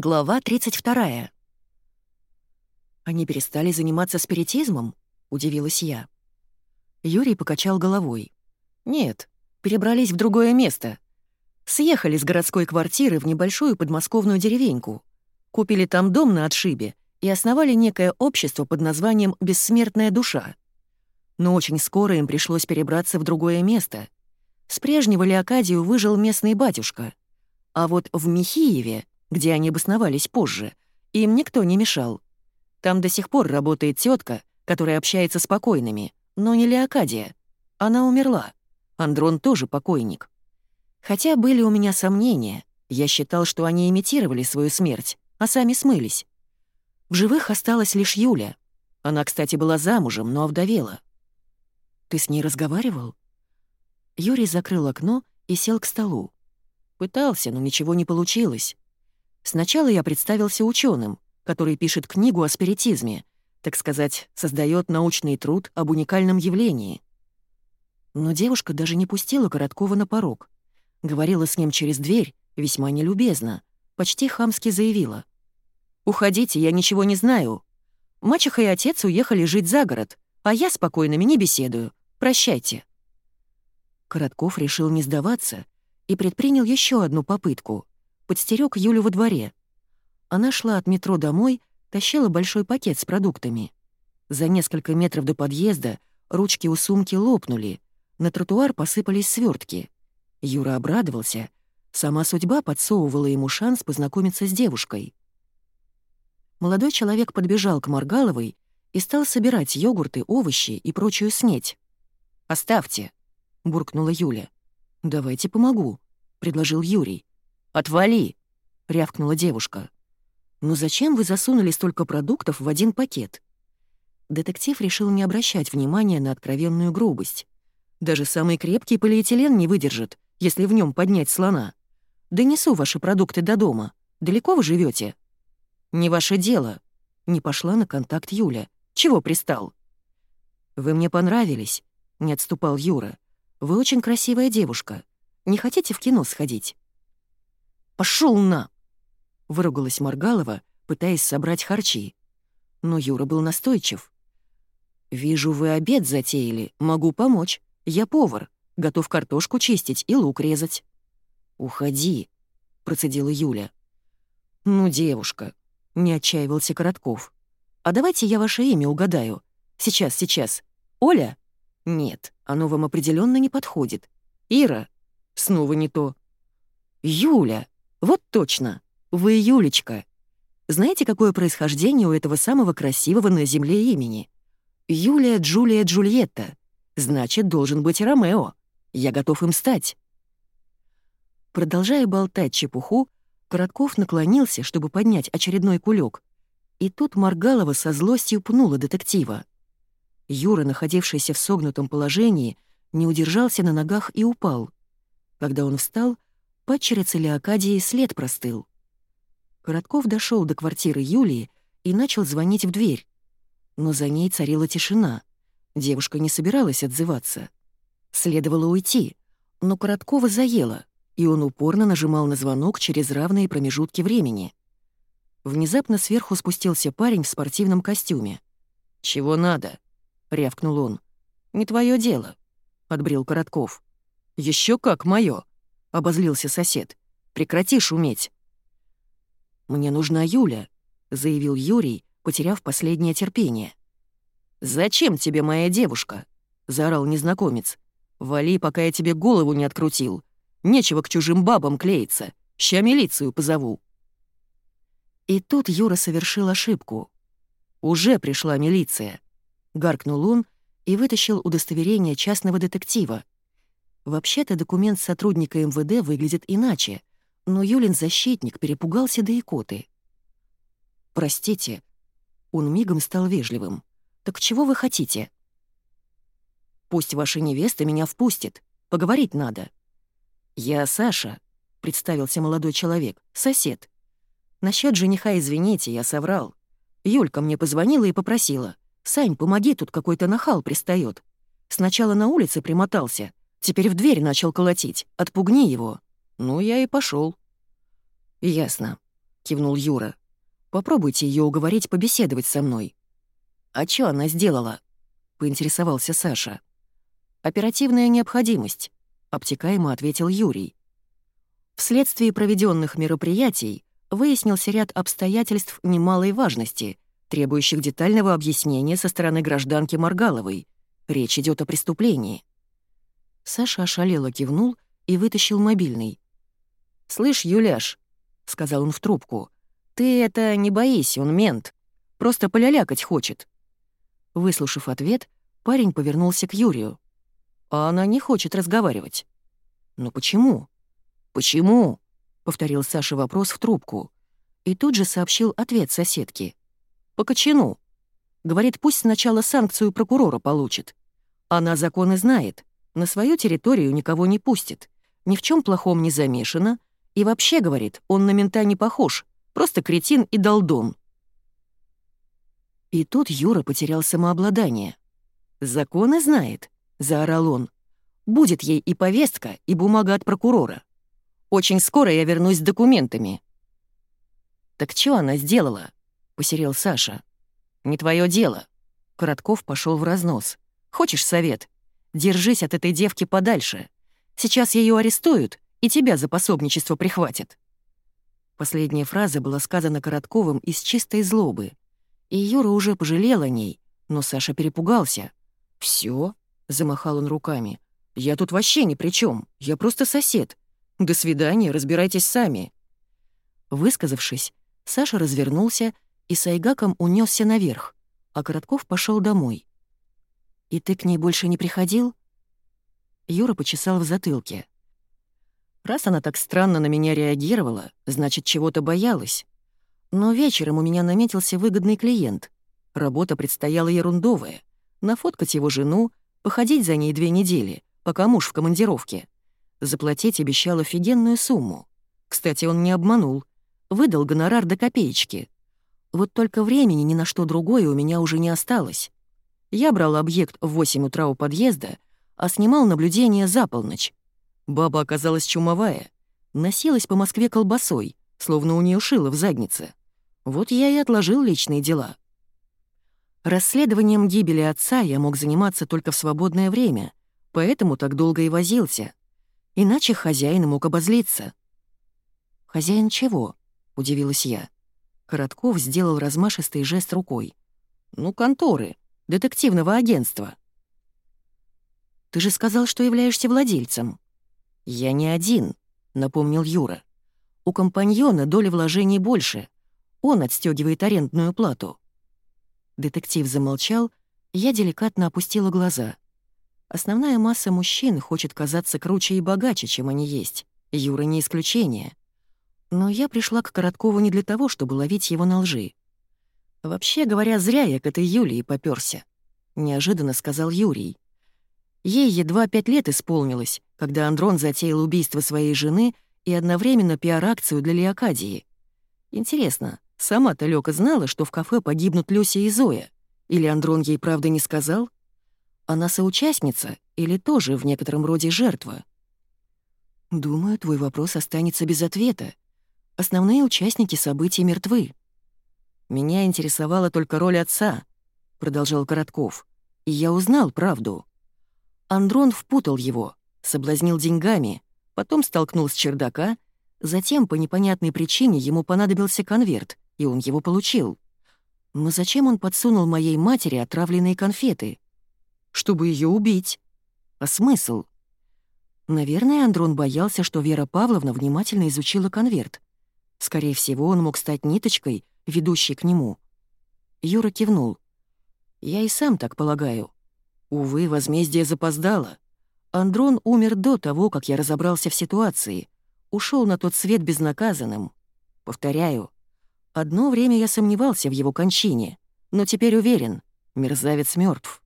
Глава 32. «Они перестали заниматься спиритизмом?» — удивилась я. Юрий покачал головой. «Нет, перебрались в другое место. Съехали с городской квартиры в небольшую подмосковную деревеньку. Купили там дом на отшибе и основали некое общество под названием «Бессмертная душа». Но очень скоро им пришлось перебраться в другое место. С прежнего Леокадию выжил местный батюшка. А вот в Михиеве где они обосновались позже, им никто не мешал. Там до сих пор работает тетка, которая общается с покойными, но не Леокадия. Она умерла. Андрон тоже покойник. Хотя были у меня сомнения, я считал, что они имитировали свою смерть, а сами смылись. В живых осталась лишь Юля. Она, кстати, была замужем, но овдовела. «Ты с ней разговаривал?» Юрий закрыл окно и сел к столу. Пытался, но ничего не получилось. Сначала я представился ученым, который пишет книгу о спиритизме, так сказать, создает научный труд об уникальном явлении. Но девушка даже не пустила Короткова на порог. Говорила с ним через дверь, весьма нелюбезно, почти хамски заявила. «Уходите, я ничего не знаю. Мачеха и отец уехали жить за город, а я спокойными не беседую. Прощайте». Коротков решил не сдаваться и предпринял еще одну попытку подстерег Юлю во дворе. Она шла от метро домой, тащила большой пакет с продуктами. За несколько метров до подъезда ручки у сумки лопнули, на тротуар посыпались свертки. Юра обрадовался. Сама судьба подсовывала ему шанс познакомиться с девушкой. Молодой человек подбежал к Маргаловой и стал собирать йогурты, овощи и прочую снеть. «Оставьте», — буркнула Юля. «Давайте помогу», — предложил Юрий. «Отвали!» — рявкнула девушка. «Ну зачем вы засунули столько продуктов в один пакет?» Детектив решил не обращать внимания на откровенную грубость. Даже самый крепкий полиэтилен не выдержит, если в нем поднять слона. Донесу ваши продукты до дома. Далеко вы живете? «Не ваше дело», — не пошла на контакт Юля. «Чего пристал?» «Вы мне понравились», — не отступал Юра. «Вы очень красивая девушка. Не хотите в кино сходить?» Пошел на!» — выругалась Маргалова, пытаясь собрать харчи. Но Юра был настойчив. «Вижу, вы обед затеяли. Могу помочь. Я повар. Готов картошку чистить и лук резать». «Уходи», — процедила Юля. «Ну, девушка», — не отчаивался Коротков. «А давайте я ваше имя угадаю. Сейчас, сейчас. Оля? Нет, оно вам определенно не подходит. Ира? Снова не то. Юля? Вот точно, вы Юлечка. Знаете, какое происхождение у этого самого красивого на Земле имени? Юлия Джулия Джульетта. Значит, должен быть Ромео. Я готов им стать. Продолжая болтать чепуху, Коротков наклонился, чтобы поднять очередной кулек, и тут Маргалова со злостью пнула детектива. Юра, находившийся в согнутом положении, не удержался на ногах и упал. Когда он встал, падчерицы Леокадии след простыл. Коротков дошел до квартиры Юлии и начал звонить в дверь. Но за ней царила тишина. Девушка не собиралась отзываться. Следовало уйти, но Короткова заело, и он упорно нажимал на звонок через равные промежутки времени. Внезапно сверху спустился парень в спортивном костюме. «Чего надо?» — рявкнул он. «Не твое дело», — отбрил Коротков. Еще как мое. — обозлился сосед. «Прекрати шуметь!» «Мне нужна Юля», — заявил Юрий, потеряв последнее терпение. «Зачем тебе моя девушка?» — заорал незнакомец. «Вали, пока я тебе голову не открутил. Нечего к чужим бабам клеиться. Ща милицию позову». И тут Юра совершил ошибку. «Уже пришла милиция», — гаркнул он и вытащил удостоверение частного детектива, Вообще-то документ сотрудника МВД выглядит иначе, но Юлин защитник перепугался до икоты. «Простите». Он мигом стал вежливым. «Так чего вы хотите?» «Пусть ваша невеста меня впустит. Поговорить надо». «Я Саша», — представился молодой человек, — «сосед». «Насчёт жениха извините, я соврал. Юлька мне позвонила и попросила. «Сань, помоги, тут какой-то нахал пристает. Сначала на улице примотался, Теперь в дверь начал колотить. Отпугни его. Ну, я и пошел. Ясно. кивнул Юра. «Попробуйте ее уговорить побеседовать со мной». «А чё она сделала?» — поинтересовался Саша. «Оперативная необходимость», — обтекаемо ответил Юрий. Вследствие проведенных мероприятий выяснился ряд обстоятельств немалой важности, требующих детального объяснения со стороны гражданки Маргаловой. Речь идет о преступлении. Саша ошалело кивнул и вытащил мобильный. «Слышь, Юляш», — сказал он в трубку, — «ты это не боись, он мент. Просто полялякать хочет». Выслушав ответ, парень повернулся к Юрию. «А она не хочет разговаривать». «Ну почему?» «Почему?» — повторил Саша вопрос в трубку. И тут же сообщил ответ соседки. «По. Говорит, пусть сначала санкцию прокурора получит. Она законы знает, на свою территорию никого не пустит, ни в чем плохом не замешана, и вообще, говорит, он на мента не похож, просто кретин и долдон». И тут Юра потерял самообладание. «Законы знает», — заорал он. «Будет ей и повестка, и бумага от прокурора. Очень скоро я вернусь с документами». «Так что она сделала?» — посерел Саша. «Не твое дело». Коротков пошел в разнос. «Хочешь совет? Держись от этой девки подальше. Сейчас ее арестуют, и тебя за пособничество прихватят». Последняя фраза была сказана Коротковым из чистой злобы. И Юра уже пожалел о ней, но Саша перепугался. «Всё?» — замахал он руками. «Я тут вообще ни при чем. Я просто сосед. До свидания, разбирайтесь сами». Высказавшись, Саша развернулся и с Айгаком унесся наверх, а Коротков пошел домой. «И ты к ней больше не приходил?» Юра почесал в затылке. «Раз она так странно на меня реагировала, значит, чего-то боялась. Но вечером у меня наметился выгодный клиент. Работа предстояла ерундовая. Нафоткать его жену, походить за ней две недели, пока муж в командировке. Заплатить обещал офигенную сумму. Кстати, он не обманул. Выдал гонорар до копеечки. Вот только времени ни на что другое у меня уже не осталось. Я брал объект в 8 утра у подъезда, а снимал наблюдение за полночь. Баба оказалась чумовая. Носилась по Москве колбасой, словно у нее шило в заднице. Вот я и отложил личные дела. Расследованием гибели отца я мог заниматься только в свободное время, поэтому так долго и возился. Иначе хозяин мог обозлиться. «Хозяин чего?» — удивилась я. Коротков сделал размашистый жест рукой. «Ну, конторы, детективного агентства». «Ты же сказал, что являешься владельцем». «Я не один», — напомнил Юра. «У компаньона доля вложений больше. Он отстегивает арендную плату». Детектив замолчал, я деликатно опустила глаза — Основная масса мужчин хочет казаться круче и богаче, чем они есть. Юра не исключение. Но я пришла к Короткову не для того, чтобы ловить его на лжи. «Вообще говоря, зря я к этой Юлии попёрся», — неожиданно сказал Юрий. Ей едва пять лет исполнилось, когда Андрон затеял убийство своей жены и одновременно пиар-акцию для Леокадии. Интересно, сама-то Лёка знала, что в кафе погибнут Люся и Зоя? Или Андрон ей правда не сказал? Она соучастница или тоже в некотором роде жертва? Думаю, твой вопрос останется без ответа. Основные участники событий мертвы. Меня интересовала только роль отца, продолжал Коротков, и я узнал правду. Андрон впутал его, соблазнил деньгами, потом столкнул с чердака, затем по непонятной причине ему понадобился конверт, и он его получил. Но зачем он подсунул моей матери отравленные конфеты? чтобы ее убить. А смысл? Наверное, Андрон боялся, что Вера Павловна внимательно изучила конверт. Скорее всего, он мог стать ниточкой, ведущей к нему. Юра кивнул. «Я и сам так полагаю. Увы, возмездие запоздало. Андрон умер до того, как я разобрался в ситуации. Ушел на тот свет безнаказанным. Повторяю, одно время я сомневался в его кончине, но теперь уверен, мерзавец мертв.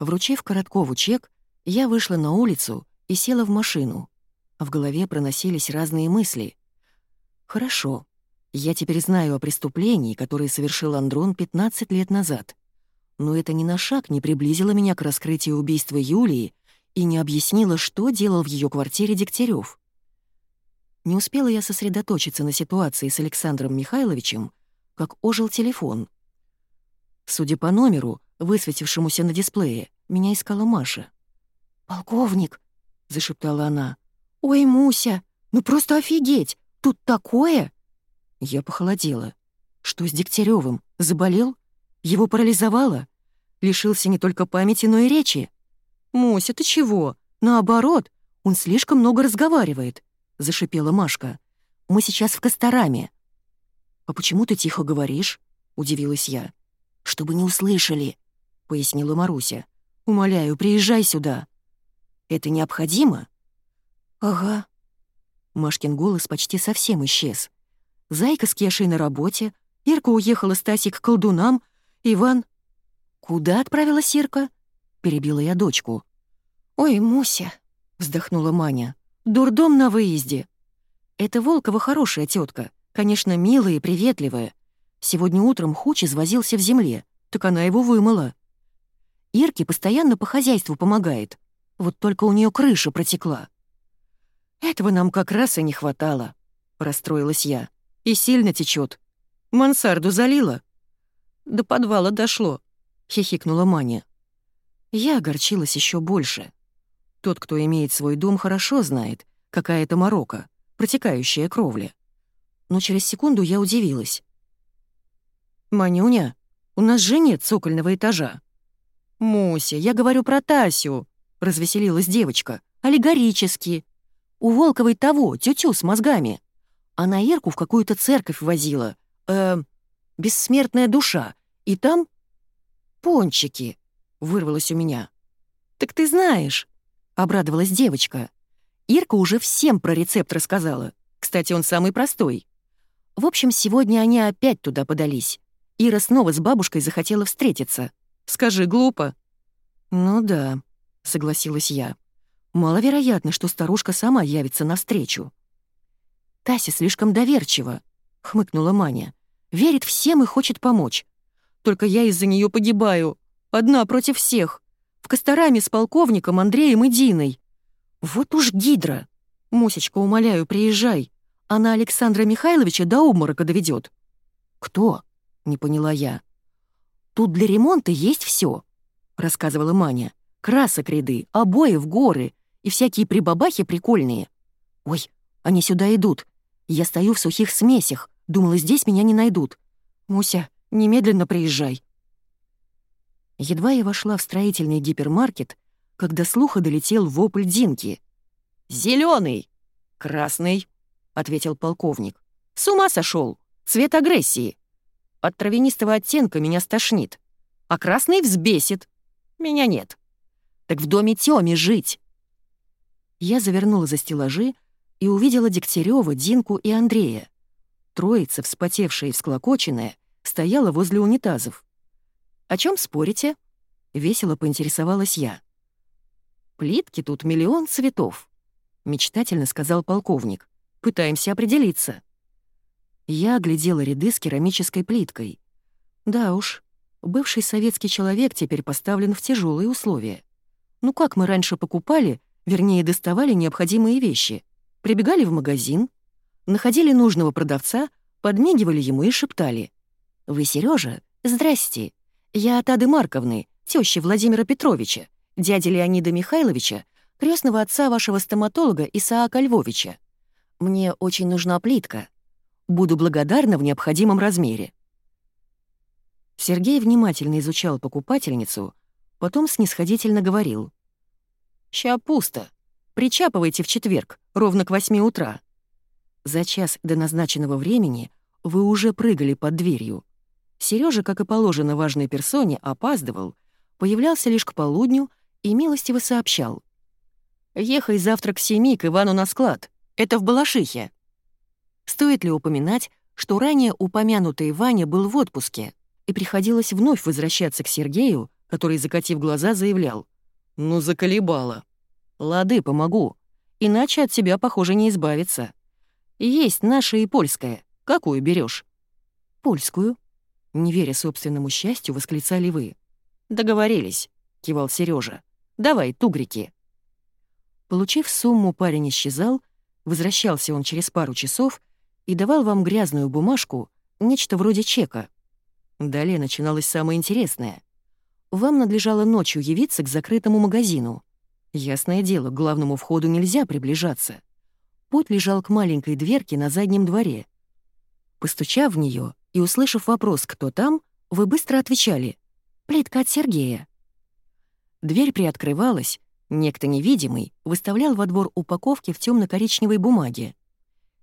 Вручив Короткову чек, я вышла на улицу и села в машину. В голове проносились разные мысли. «Хорошо, я теперь знаю о преступлении, которое совершил Андрон 15 лет назад. Но это ни на шаг не приблизило меня к раскрытию убийства Юлии и не объяснило, что делал в ее квартире Дегтярев. Не успела я сосредоточиться на ситуации с Александром Михайловичем, как ожил телефон. Судя по номеру, высветившемуся на дисплее, меня искала Маша. «Полковник!» — зашептала она. «Ой, Муся, ну просто офигеть! Тут такое!» Я похолодела. Что с Дегтяревым? Заболел? Его парализовало? Лишился не только памяти, но и речи? «Муся, ты чего? Наоборот, он слишком много разговаривает», — зашипела Машка. «Мы сейчас в Костораме». «А почему ты тихо говоришь?» — удивилась я. «Чтобы не услышали», — пояснила Маруся. «Умоляю, приезжай сюда». «Это необходимо?» «Ага». Машкин голос почти совсем исчез. Зайка с Кешей на работе, Ирка уехала с Тасей к колдунам, Иван... «Куда отправилась Ирка?» — перебила я дочку. «Ой, Муся!» — вздохнула Маня. «Дурдом на выезде. Это Волкова хорошая тетка, конечно, милая и приветливая. Сегодня утром Хуч извозился в земле, так она его вымыла. Ирке постоянно по хозяйству помогает. Вот только у нее крыша протекла. «Этого нам как раз и не хватало», — расстроилась я. «И сильно течет. Мансарду залила?» «До подвала дошло», — хихикнула Маня. Я огорчилась еще больше. Тот, кто имеет свой дом, хорошо знает, какая это морока, протекающая кровля. Но через секунду я удивилась. «Манюня, у нас же нет цокольного этажа». «Муся, я говорю про Тасю», — развеселилась девочка. «Аллегорически. У Волковой того, тетю с мозгами. Она Ирку в какую-то церковь возила. Э, бессмертная душа. И там... пончики», — вырвалось у меня. «Так ты знаешь», — обрадовалась девочка. Ирка уже всем про рецепт рассказала. Кстати, он самый простой. В общем, сегодня они опять туда подались. Ира снова с бабушкой захотела встретиться. Скажи, глупо?» «Ну да», — согласилась я. «Маловероятно, что старушка сама явится навстречу». «Тася слишком доверчива», — хмыкнула Маня. «Верит всем и хочет помочь. Только я из-за нее погибаю. Одна против всех. В Костораме с полковником Андреем и Диной. Вот уж гидра. Мусечка, умоляю, приезжай. Она Александра Михайловича до обморока доведет. «Кто?» — не поняла я. «Тут для ремонта есть все, рассказывала Маня. «Красок ряды, обои в горы и всякие прибабахи прикольные. Ой, они сюда идут. Я стою в сухих смесях, думала, здесь меня не найдут. Муся, немедленно приезжай». Едва я вошла в строительный гипермаркет, когда слуха долетел вопль Динки. «Зелёный!» «Красный!» — ответил полковник. «С ума сошел! Цвет агрессии! От травянистого оттенка меня стошнит, а красный взбесит. Меня нет. Так в доме Тёме жить!» Я завернула за стеллажи и увидела Дегтярёва, Динку и Андрея. Троица, вспотевшая и всклокоченная, стояла возле унитазов. «О чем спорите?» — весело поинтересовалась я. «Плитки тут миллион цветов», — мечтательно сказал полковник. «Пытаемся определиться». Я оглядела ряды с керамической плиткой. Да уж, бывший советский человек теперь поставлен в тяжелые условия. Ну как мы раньше покупали, вернее, доставали необходимые вещи? Прибегали в магазин, находили нужного продавца, подмигивали ему и шептали. «Вы Сережа? Здрасте. Я от Ады Марковны, тещи Владимира Петровича дяди Леонида Михайловича, крестного отца вашего стоматолога Исаака Львовича. Мне очень нужна плитка. Буду благодарна в необходимом размере». Сергей внимательно изучал покупательницу, потом снисходительно говорил. «Ща пусто. Причапывайте в четверг, ровно к восьми утра». За час до назначенного времени вы уже прыгали под дверью. Сережа, как и положено важной персоне, опаздывал, появлялся лишь к полудню и милостиво сообщал. «Ехай завтра к семи к Ивану на склад. Это в Балашихе». Стоит ли упоминать, что ранее упомянутый Ваня был в отпуске, и приходилось вновь возвращаться к Сергею, который, закатив глаза, заявлял. «Ну, заколебало. Лады, помогу. Иначе от тебя, похоже, не избавиться. Есть наша и польская. Какую берешь? «Польскую», — не веря собственному счастью, восклицали вы. «Договорились», — кивал Сережа. Давай, тугрики». Получив сумму, парень исчезал, Возвращался он через пару часов и давал вам грязную бумажку, нечто вроде чека. Далее начиналось самое интересное. Вам надлежало ночью явиться к закрытому магазину. Ясное дело, к главному входу нельзя приближаться. Путь лежал к маленькой дверке на заднем дворе. Постучав в нее и услышав вопрос «Кто там?», вы быстро отвечали «Плитка от Сергея». Дверь приоткрывалась, некто невидимый выставлял во двор упаковки в темно-коричневой бумаге.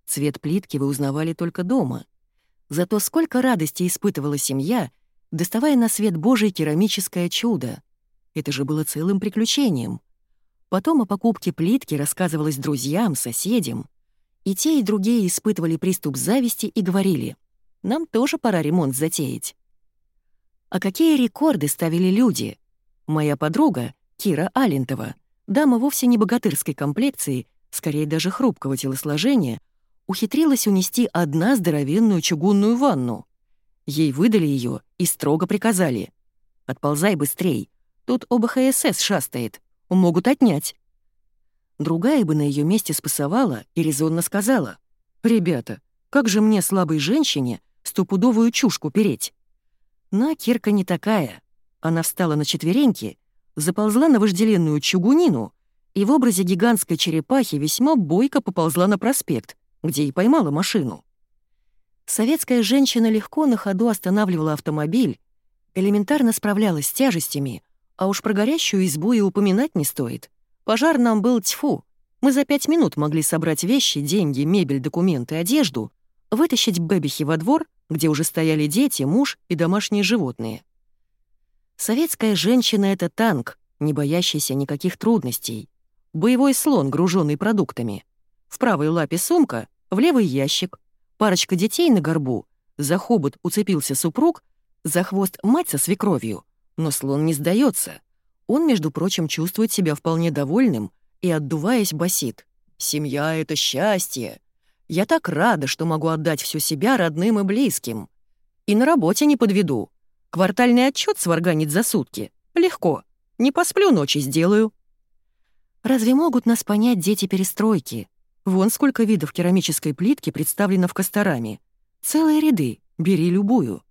Цвет плитки вы узнавали только дома. Зато сколько радости испытывала семья, доставая на свет Божий керамическое чудо. Это же было целым приключением. Потом о покупке плитки рассказывалось друзьям, соседям. И те, и другие испытывали приступ зависти и говорили, «Нам тоже пора ремонт затеять». А какие рекорды ставили люди — Моя подруга, Кира Алентова, дама вовсе не богатырской комплекции, скорее даже хрупкого телосложения, ухитрилась унести одна здоровенную чугунную ванну. Ей выдали ее и строго приказали. «Отползай быстрей, тут ОБХСС шастает, могут отнять». Другая бы на ее месте спасовала и резонно сказала. «Ребята, как же мне, слабой женщине, стопудовую чушку переть?» Но Кирка не такая. Она встала на четвереньки, заползла на вожделенную чугунину и в образе гигантской черепахи весьма бойко поползла на проспект, где и поймала машину. Советская женщина легко на ходу останавливала автомобиль, элементарно справлялась с тяжестями, а уж про горящую избу и упоминать не стоит. Пожар нам был тьфу. Мы за пять минут могли собрать вещи, деньги, мебель, документы, одежду, вытащить бэбихи во двор, где уже стояли дети, муж и домашние животные. Советская женщина — это танк, не боящийся никаких трудностей. Боевой слон, груженный продуктами. В правой лапе сумка, в левый ящик. Парочка детей на горбу. За хобот уцепился супруг, за хвост мать со свекровью. Но слон не сдается. Он, между прочим, чувствует себя вполне довольным и, отдуваясь, басит. «Семья — это счастье. Я так рада, что могу отдать всю себя родным и близким. И на работе не подведу. Квартальный отчет сварганить за сутки? Легко. Не посплю, ночи сделаю. Разве могут нас понять дети перестройки? Вон сколько видов керамической плитки представлено в Костораме. Целые ряды, бери любую.